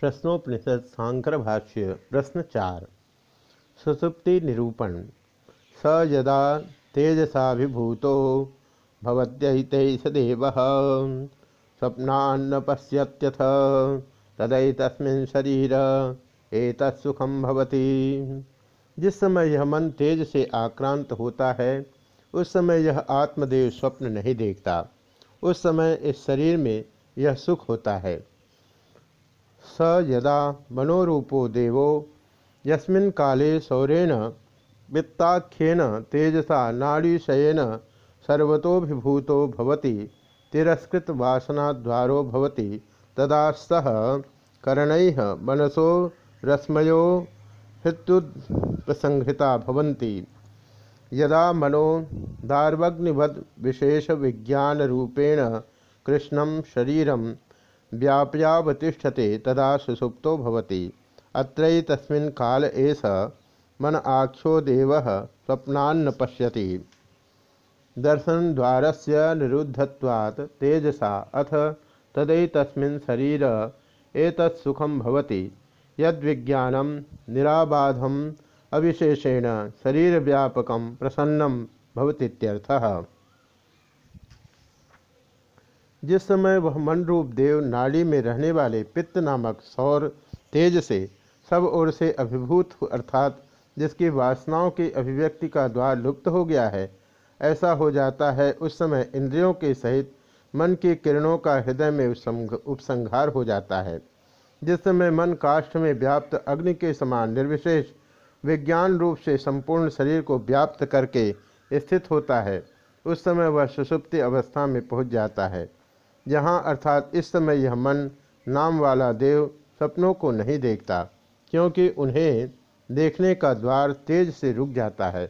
प्रश्नोपनिषद सांकर भाष्य प्रश्न चार। सुसुप्ति निरूपण। स यदा तेजसाभिभूतो भवत्यहिते सदेव स्वप्नान्न पश्यत्यथ तस्मिन् शरीर एतत्सुखम भवति। जिस समय यह मन तेज से आक्रांत होता है, उस समय यह आत्मदेव स्वप्न नहीं देखता। उस समय इस शरीर में यह सुख होता है। स यदा मनोरूपो देवो, यस्मिन् काले सौरेण, वित्ताख्येन तेजसा नाड़ीशयेन सर्वतोभिभूतो भवति तिरस्कृत वासनाद्वारो भवति तदा सह करणैः मनसो रश्मयो हृत्युत्प्रसंहृता भवन्ति। यदा मनो दार्वग्निवद विशेष विज्ञान रूपेण कृष्णम शरीरम व्याप्यावतिष्ठते तदा सुसुप्तो भवति। अत्रै तस्मिन् काल एष मन आख्यो देव स्वप्नान्न पश्यति। दर्शन द्वार से निरुद्धत्वात् तेजसा, अथ तस्मिन् शरीर एतत्सुखम भवति। यद्विज्ञानम निराबाधम अविशेषेण शरीर व्यापकम प्रसन्नम भवतीत्यर्थः जिस समय वह मन रूप देव नाड़ी में रहने वाले पित्त नामक सौर तेज से सब ओर से अभिभूत अर्थात जिसकी वासनाओं की अभिव्यक्ति का द्वार लुप्त हो गया है, ऐसा हो जाता है उस समय इंद्रियों के सहित मन की किरणों का हृदय में उपसंहार हो जाता है। जिस समय मन काष्ठ में व्याप्त अग्नि के समान निर्विशेष, विज्ञान रूप से संपूर्ण शरीर को व्याप्त करके स्थित होता है, उस समय वह सुसुप्ति अवस्था में पहुँच जाता है। यहाँ अर्थात इस समय यह मन नाम वाला देव सपनों को नहीं देखता, क्योंकि उन्हें देखने का द्वार तेज से रुक जाता है।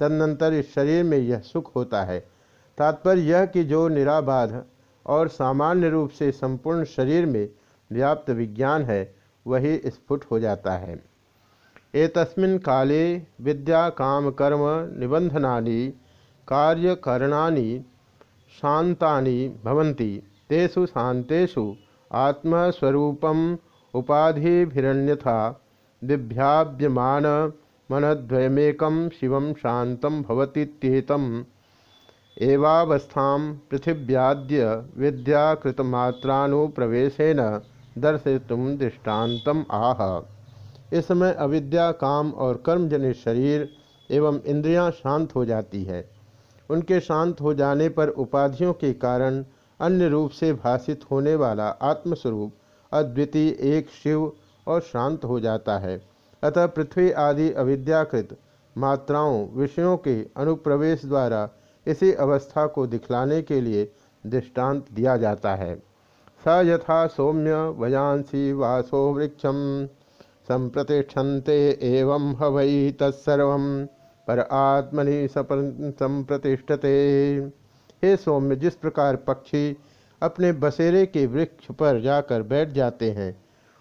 तदनंतर इस शरीर में यह सुख होता है। तात्पर्य यह कि जो निराबाध और सामान्य रूप से संपूर्ण शरीर में व्याप्त विज्ञान है, वही स्फुट हो जाता है। एतस्मिन् काले विद्या काम कर्म निबंधनानि कार्यकरणानि शांतानि भवन्ति। तेषु शांतेषु आत्मस्वरूपम उपाधिभिरण्यथा दिभ्याव्यमान मनद्वयमेकम शिव शांत भवतीत्येतम एवावस्था पृथिव्याद्य विद्याकृतमात्रानुप्रवेशेन दर्शयितुम दृष्टान्तम आह। इस समय अविद्या, काम और कर्मजनित शरीर एवं इंद्रियाँ शांत हो जाती है। उनके शांत हो जाने पर उपाधियों के कारण अन्य रूप से भाषित होने वाला आत्मस्वरूप अद्वितीय, एक शिव और शांत हो जाता है। अतः पृथ्वी आदि अविद्याकृत मात्राओं, विषयों के अनुप्रवेश द्वारा इसी अवस्था को दिखलाने के लिए दृष्टांत दिया जाता है। स यथा सौम्य वयांसी वासो वृक्षम, संप्रतिष्ठन्ते एवं हवई तत्सर्व पर आत्मनि संप्रतिष्ठते। हे सौम्य, जिस प्रकार पक्षी अपने बसेरे के वृक्ष पर जाकर बैठ जाते हैं,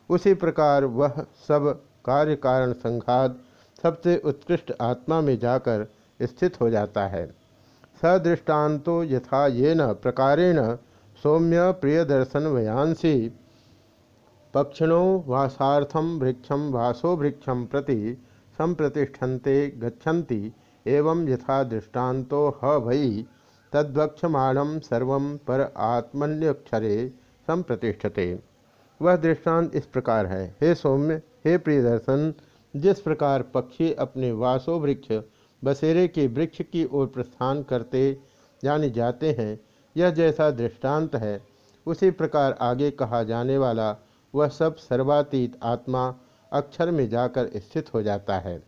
उसी प्रकार वह सब कार्य कारण संघात सबसे उत्कृष्ट आत्मा में जाकर स्थित हो जाता है। सदृष्टान्तो यथा ये न प्रकारेण सौम्य प्रिय दर्शन वयांसी पक्षिणों वासार्थम वृक्षम वासो वृक्षम प्रति संप्रतिष्ठन्ते गच्छन्ति, एवं यथा दृष्टान्तो ह भई तद्वक्षमाणम सर्व पर आत्मन्यक्षरे संप्रतिष्ठते। वह दृष्टांत इस प्रकार है। हे सौम्य, हे प्रियदर्शन, जिस प्रकार पक्षी अपने वासो वृक्ष बसेरे के वृक्ष की ओर प्रस्थान करते, यानी जाते हैं, यह जैसा दृष्टांत है, उसी प्रकार आगे कहा जाने वाला वह सब सर्वातीत आत्मा अक्षर में जाकर स्थित हो जाता है।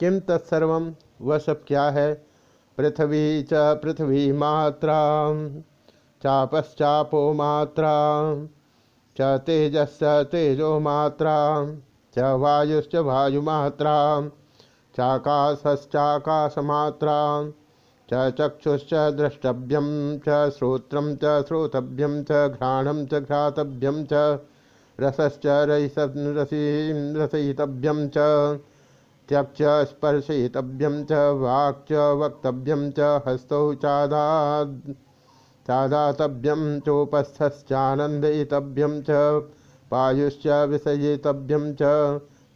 किम तत्सर्व? वह सब क्या है? पृथ्वी च पृथ्वी मात्रा, चापश्चापो मात्रा, च तेजस् तेजो मात्रा, च वायुश्च वायुमात्रा, चाकाशश्चाकाशमात्रा, च चक्षुश्च द्रष्टव्यम च श्रोत्रम च श्रोतव्यम च घ्राणम च घ्रातव्यम च, रसश्च रस रसी रसयितव्यम च त्यक्ष स्पर्शयितव्यम च वाक् च वक्तव्यम च हस्तौ चादा चादातव्यम चोपस्थश्चानंदयितव्यम च, पायुश्च विषयेतव्यम च,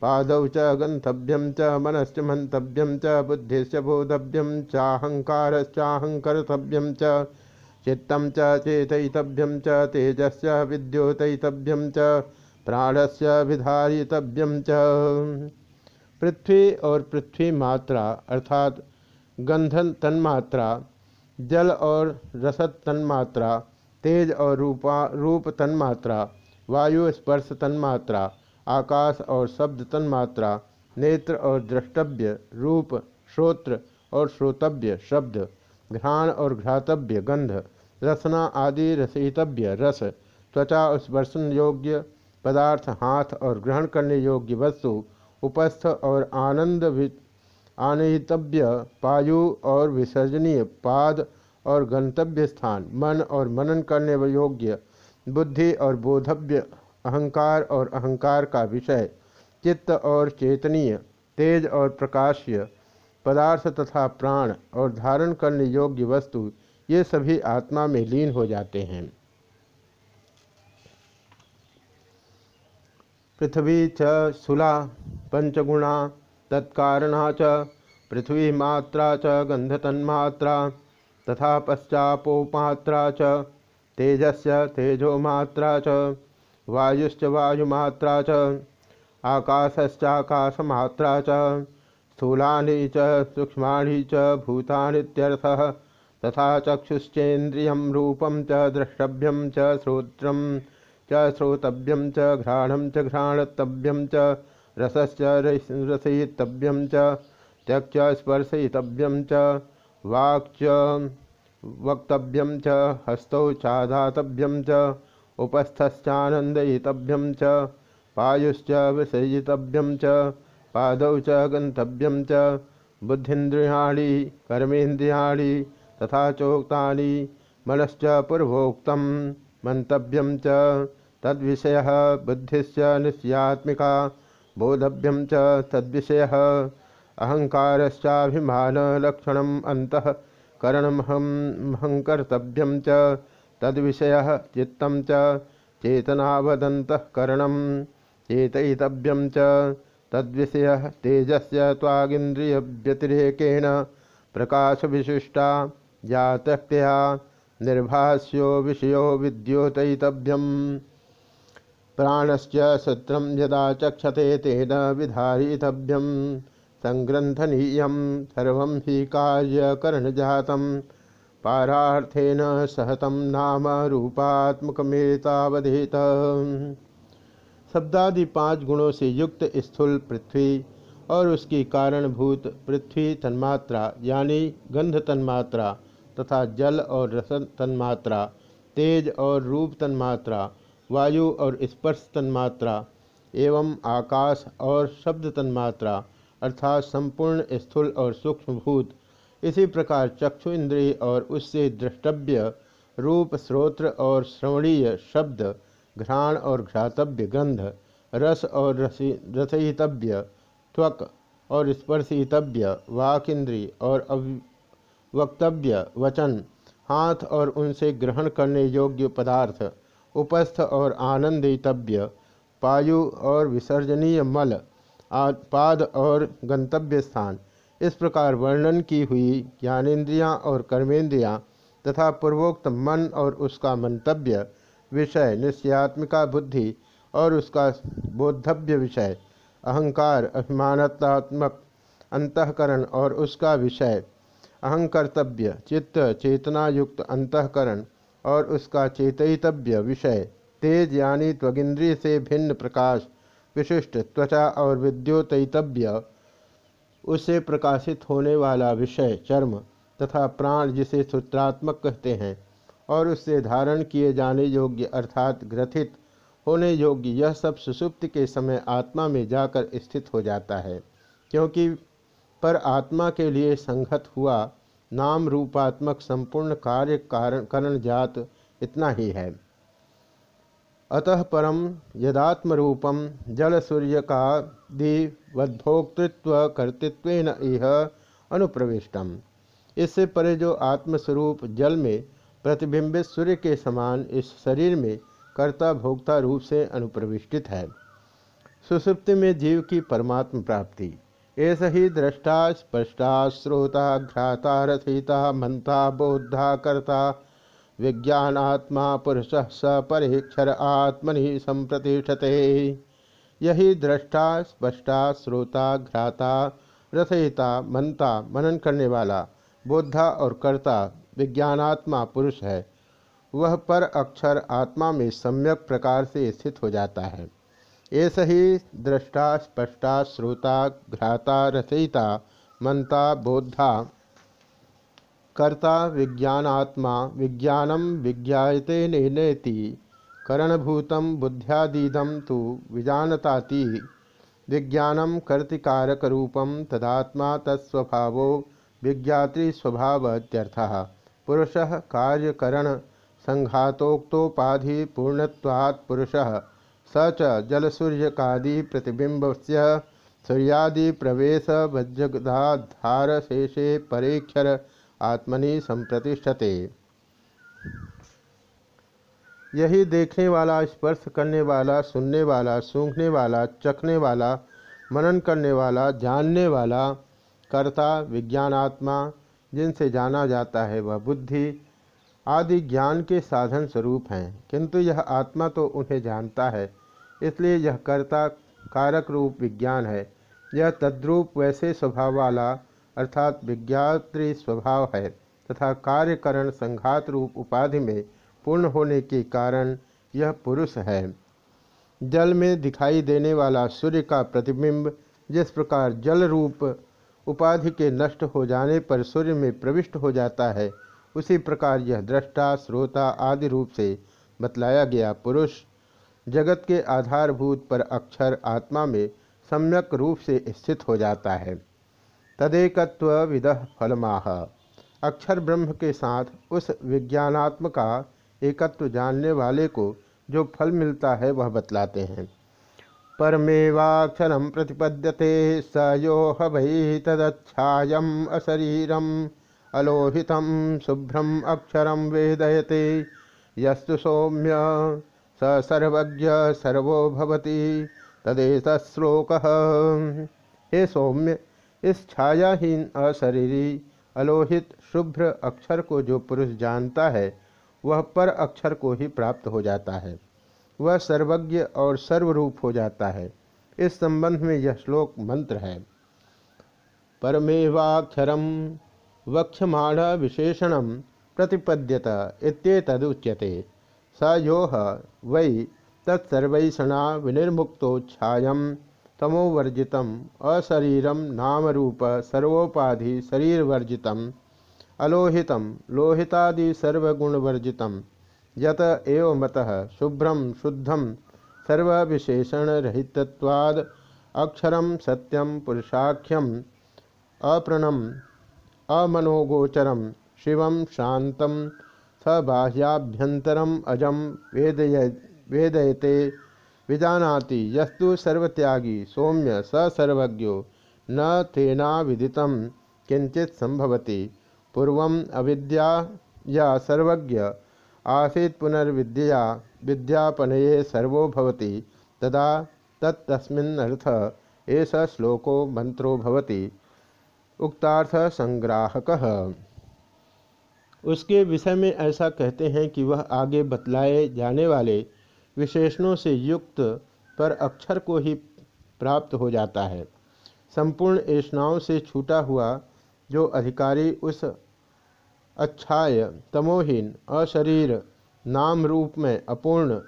पादौ च गंतव्यम च, मनश्च मंतव्यम च, बुद्धिश्च बोधव्यम चाहंकारश्चाहंकर्तव्यम च चित्तम च चेतयितव्यम च तेजस् विद्योतयितव्यम च प्राणस्य विधारितव्यम च। पृथ्वी और पृथ्वी मात्रा, अर्थात गंधन तन्मात्रा, जल और रसत तन्मात्रा, तेज और रूपा, रूप तन्मात्रा, वायु स्पर्श तन्मात्रा, आकाश और शब्द तन्मात्रा, नेत्र और द्रष्टव्य, रूप, श्रोत्र और श्रोतव्य, शब्द, घ्राण और घ्रातव्य, गंध, रसना आदि रसितव्य, रस, त्वचा और स्पर्शन योग्य पदार्थ हाथ और ग्रहण करने योग्य वस्तु उपस्थ और आनंद आनयितव्य पायु और विसर्जनीय पाद और गंतव्य स्थान। मन और मनन करने योग्य। बुद्धि और बोधव्य। अहंकार और अहंकार का विषय। चित्त और चेतनीय। तेज और प्रकाश्य। पदार्थ तथा प्राण और धारण करने योग्य वस्तु। ये सभी आत्मा में लीन हो जाते हैं। पृथ्वी च सुला। पंचगुणा तत्कारणा च पृथ्वी मात्रा च गंधतन्मात्रा तथा पश्चापोमात्रा च, तेजस्य तेजोमात्रा च, वायुश्च वायुमात्रा च, आकाशश्चाकाशमात्रा च, स्थूलानि च, सूक्ष्माणि च, भूतानित्यर्थः, तथा चक्षुश्चेन्द्रिय रूपं च, द्रष्टव्यं च, श्रोत्रं च, श्रोतव्यं च, घ्राणं च, घ्राणतव्यं च रसश्च रसयितव्यं च त्यक् स्पर्शयितव्यं च वाक् च वक्तव्यं च, हस्तौ चाधातव्यं च, उपस्थश्चानन्दयितव्यं च, पायुश्च विसर्जितव्यं च, पादौ च गन्तव्यं च, बुद्धिन्द्रियाणि, कर्मेन्द्रियाणि तथा चोक्ता मनश्च पूर्वोक्तं मन्तव्यं च, तद्विषयः बुद्धिश्च बोधव्यं च तद्विषयः। अहङ्कारश्चाभिमानलक्षणम् अन्तः करणमहंकर्तव्यं च तद्विषय। चित्त चेतनावदंतकरण चेतयितव्यम तद्विषय। तेजस्य तागिंद्रियव्यतिरेकेण प्रकाश विशिष्टा जातक्तया निर्भाष्यो विषयो विद्योतयितव्यम। प्राणश्च सूत्रम यदा चक्षते तेन विधारितव्यम। संग्रंथनीय सर्व ही कार्यकरणजातम पारार्थेन सहतम नाम रूपात्मकमेतावधेत। शब्दादि पाँच गुणों से युक्त स्थूल पृथ्वी और उसकी कारणभूत पृथ्वी तन्मात्रा, यानी गंध तन्मात्रा, तथा जल और रस तन्मात्रा, तेज और रूप तन्मात्रा वायु और स्पर्श तन्मात्रा एवं आकाश और शब्द तन्मात्रा अर्थात संपूर्ण स्थूल और सूक्ष्मभूत इसी प्रकार चक्षु इंद्रिय और उससे द्रष्टव्य रूप श्रोत्र और श्रवणीय शब्द, घ्राण और घ्रातव्य गंध, रस और रसयितव्य त्वक और स्पर्शितव्य वाक इंद्रिय और वक्तव्य वचन, हाथ और उनसे ग्रहण करने योग्य पदार्थ। उपस्थ और आनंदितव्य, पायु और विसर्जनीय मल पाद और गंतव्य स्थान। इस प्रकार वर्णन की हुई ज्ञानेन्द्रियाँ और कर्मेंद्रियाँ तथा पूर्वोक्त मन और उसका मंतव्य विषय, निश्चयात्मिका बुद्धि और उसका बोधव्य विषय, अहंकार अभिमानतात्मक अंतकरण और उसका विषय, अहंकर्तव्य, चित्त चेतनायुक्त अंतकरण और उसका चेतयितव्य विषय, तेज यानी त्वगिंद्रिय से भिन्न प्रकाश, विशिष्ट त्वचा और विद्योतयितव्य उससे प्रकाशित होने वाला विषय, चर्म तथा प्राण जिसे सूत्रात्मक कहते हैं, और उससे धारण किए जाने योग्य अर्थात ग्रथित होने योग्य यह सब सुसुप्त के समय आत्मा में जाकर स्थित हो जाता है, क्योंकि पर आत्मा के लिए संघत हुआ नाम रूपात्मक संपूर्ण कार्य कारण करण जात इतना ही है। अतः परम यदात्मरूपम जल सूर्य का दिवद्भोक्तृत्व कर्तृत्व इह अनुप्रविष्टम। इससे परे जो आत्मस्वरूप जल में प्रतिबिंबित सूर्य के समान इस शरीर में कर्ता भोक्ता रूप से अनुप्रविष्टित है। सुसुप्ति में जीव की परमात्म प्राप्ति। ऐसा ही दृष्टा स्पष्टा श्रोता घ्राता रथिता मंता बोधा कर्ता, विज्ञानात्मा, पुरुष स परीक्षर आत्मनि संप्रतिष्ठते यही दृष्टा स्पष्टा श्रोता घ्राता रथयिता मनता मनन करने वाला बोधा और कर्ता विज्ञानात्मा पुरुष है, वह पर अक्षर आत्मा में सम्यक प्रकार से स्थित हो जाता है। ऐसा ही दृष्टा स्पष्टा, श्रोता, घ्राता, रचयिता मनता बोधा कर्ता, विज्ञानात्मा विज्ञानम विज्ञाते नेति करणभूतम बुद्ध्यादीदम तो विजानताति। विज्ञानम कर्तिकारकरूपम तदात्मा तत्स्वभाव विज्ञातृस्वभावत्यर्थः पुरुष कार्यकरण संघातोक्तोपाधि स च जलसूर्यकादि प्रतिबिंब से सूर्यादि प्रवेश वज्रधार शेषे परेक्षर आत्मनि संप्रतिष्ठते। यही देखने वाला, स्पर्श करने वाला, सुनने वाला, सूंघने वाला, चखने वाला, मनन करने वाला, जानने वाला, कर्ता, विज्ञानात्मा, जिनसे जाना जाता है वह बुद्धि आदि ज्ञान के साधन स्वरूप हैं, किंतु यह आत्मा तो उन्हें जानता है, इसलिए यह कर्ता कारक रूप विज्ञान है। यह तद्रूप वैसे स्वभाव वाला, अर्थात विज्ञात्री स्वभाव है, तथा कार्यकरण संघात रूप उपाधि में पूर्ण होने के कारण यह पुरुष है। जल में दिखाई देने वाला सूर्य का प्रतिबिंब, जिस प्रकार जल रूप उपाधि के नष्ट हो जाने पर सूर्य में प्रविष्ट हो जाता है उसी प्रकार यह दृष्टा, श्रोता आदि रूप से बतलाया गया पुरुष जगत के आधारभूत पर अक्षर आत्मा में सम्यक रूप से स्थित हो जाता है। तदेकत्व विद फलमाह। अक्षर ब्रह्म के साथ उस विज्ञानात्म का एकत्व जानने वाले को जो फल मिलता है वह बतलाते हैं। परमेवाक्षर प्रतिपद्यते स यो तदच्छायम अशरीरम। अलोहित शुभ्रम अक्षर वेदयते। यस्तु सौम्य स सर्वज्ञ सर्वो भवति। तदेश श्लोक। हे सौम्य, इस छायाहीन अशरीरी, अलोहित शुभ्र अक्षर को जो पुरुष जानता है, वह पर अक्षर को ही प्राप्त हो जाता है। वह सर्वज्ञ और सर्वरूप हो जाता है। इस संबंध में यह श्लोक मंत्र है। परमेवाक्षरम वक्षमाण विशेषण प्रतिपद्यत इत्येतदुच्यते। स यो वै तत्सर्वैषणा विनिर्मुक्तोच्छाया तमोवर्जित अशरीरम नामरूप सर्वोपाधि शरीरवर्जित अलोहित लोहितादि सर्वगुणवर्जित यत एव मतः शुभ्रम शुद्धम सर्वविशेषणरहितवाद अक्षरम सत्यम पुरुषाख्यम अप्रणम अमनोगोचरम शिव शांत सबाह्याभ्यंतरम अजम वेदय, वेदयते विजानाति यस्तु सर्वत्यागी सौम्य सर्वज्ञो न तेना विदित किंचित संभवती पूर्व अविद्या या सर्वज्ञ, आसीत पुनर्विद्या विद्यापनये सर्वो भवति, तदा तत्तस्मिन्नर्थ एष श्लोको मंत्रो भवति। उक्तार्थ संग्राहक उसके विषय में ऐसा कहते हैं कि वह आगे बतलाए जाने वाले विशेषणों से युक्त पर अक्षर को ही प्राप्त हो जाता है। संपूर्ण ऐष्णाओं से छूटा हुआ जो अधिकारी उस अच्छाय, तमोहीन, अशरीर, नाम रूप में अपूर्ण,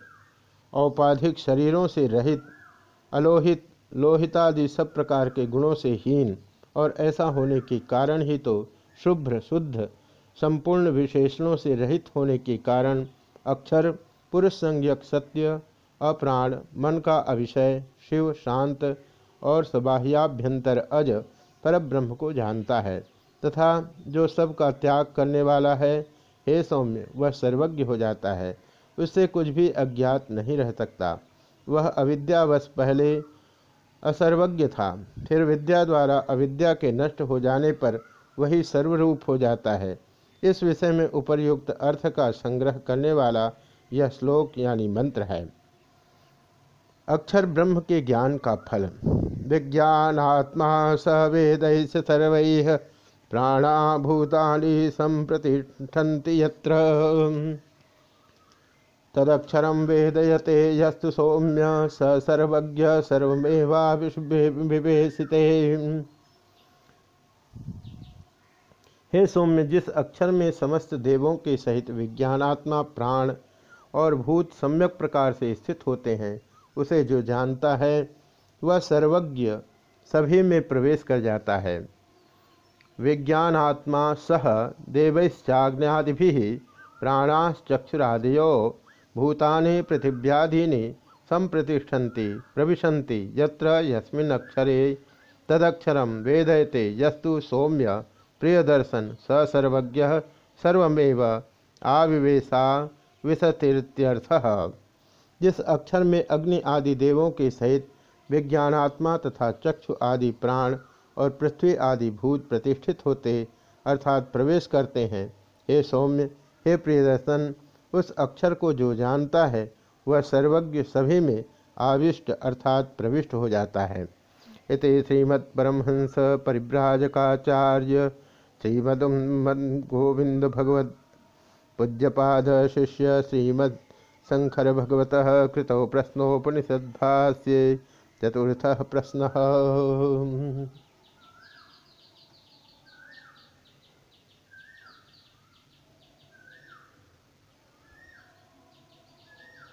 औपाधिक शरीरों से रहित, अलोहित, लोहितादि सब प्रकार के गुणों से हीन और ऐसा होने के कारण ही तो शुभ्र, शुद्ध, संपूर्ण विशेषणों से रहित होने के कारण अक्षर, पुरुष संज्ञक सत्य, अप्राण, मन का अभिषय, शिव शांत और सबाह्याभ्यंतर अज परब्रह्म को जानता है। तथा जो सब का त्याग करने वाला है, हे सौम्य, वह सर्वज्ञ हो जाता है। उससे कुछ भी अज्ञात नहीं रह सकता। वह अविद्यावश पहले असर्वज्ञ था। फिर विद्या द्वारा अविद्या के नष्ट हो जाने पर वही सर्वरूप हो जाता है। इस विषय में उपर्युक्त अर्थ का संग्रह करने वाला यह श्लोक यानी मंत्र है। अक्षर ब्रह्म के ज्ञान का फल। विज्ञानात्मा स वेद सर्व प्राणा भूतानि यत्र। तदक्षरम वेदयते यस्तु सौम्य स सर्वज्ञ सर्वमेवा विवेशिते हे सौम्य, जिस अक्षर में समस्त देवों के सहित विज्ञानात्मा प्राण और भूत सम्यक प्रकार से स्थित होते हैं, उसे जो जानता है, वह सर्वज्ञ सभी में प्रवेश कर जाता है। विज्ञानात्मा सह देवैश्चाज्ञादि प्राणाश्चक्षुरादयो भूतानि पृथिव्याधीनि संप्रतिष्ठन्ति, प्रविशन्ति, यत्र यस्मिन् अक्षरे तदक्षरम वेदयते, यस्तु सौम्य प्रियदर्शन स सर्वज्ञ सर्वमेव आविवेशा विशतीर्थ जिस अक्षर में अग्नि आदि देवों के सहित विज्ञानात्मा तथा चक्षु आदि प्राण और पृथ्वी आदि भूत प्रतिष्ठित होते अर्थात प्रवेश करते हैं, हे सौम्य, हे प्रियदर्शन उस अक्षर को जो जानता है, वह सर्वज्ञ सभी में आविष्ट अर्थात प्रविष्ट हो जाता है। इत श्रीमद्परमहंस परिभ्राजकाचार्य श्रीमद गोविंद भगवत पूज्यपाद शिष्य श्रीमद शंकर भगवत कृत प्रश्नोपनिषद्भाष्ये चतुर्थ प्रश्न।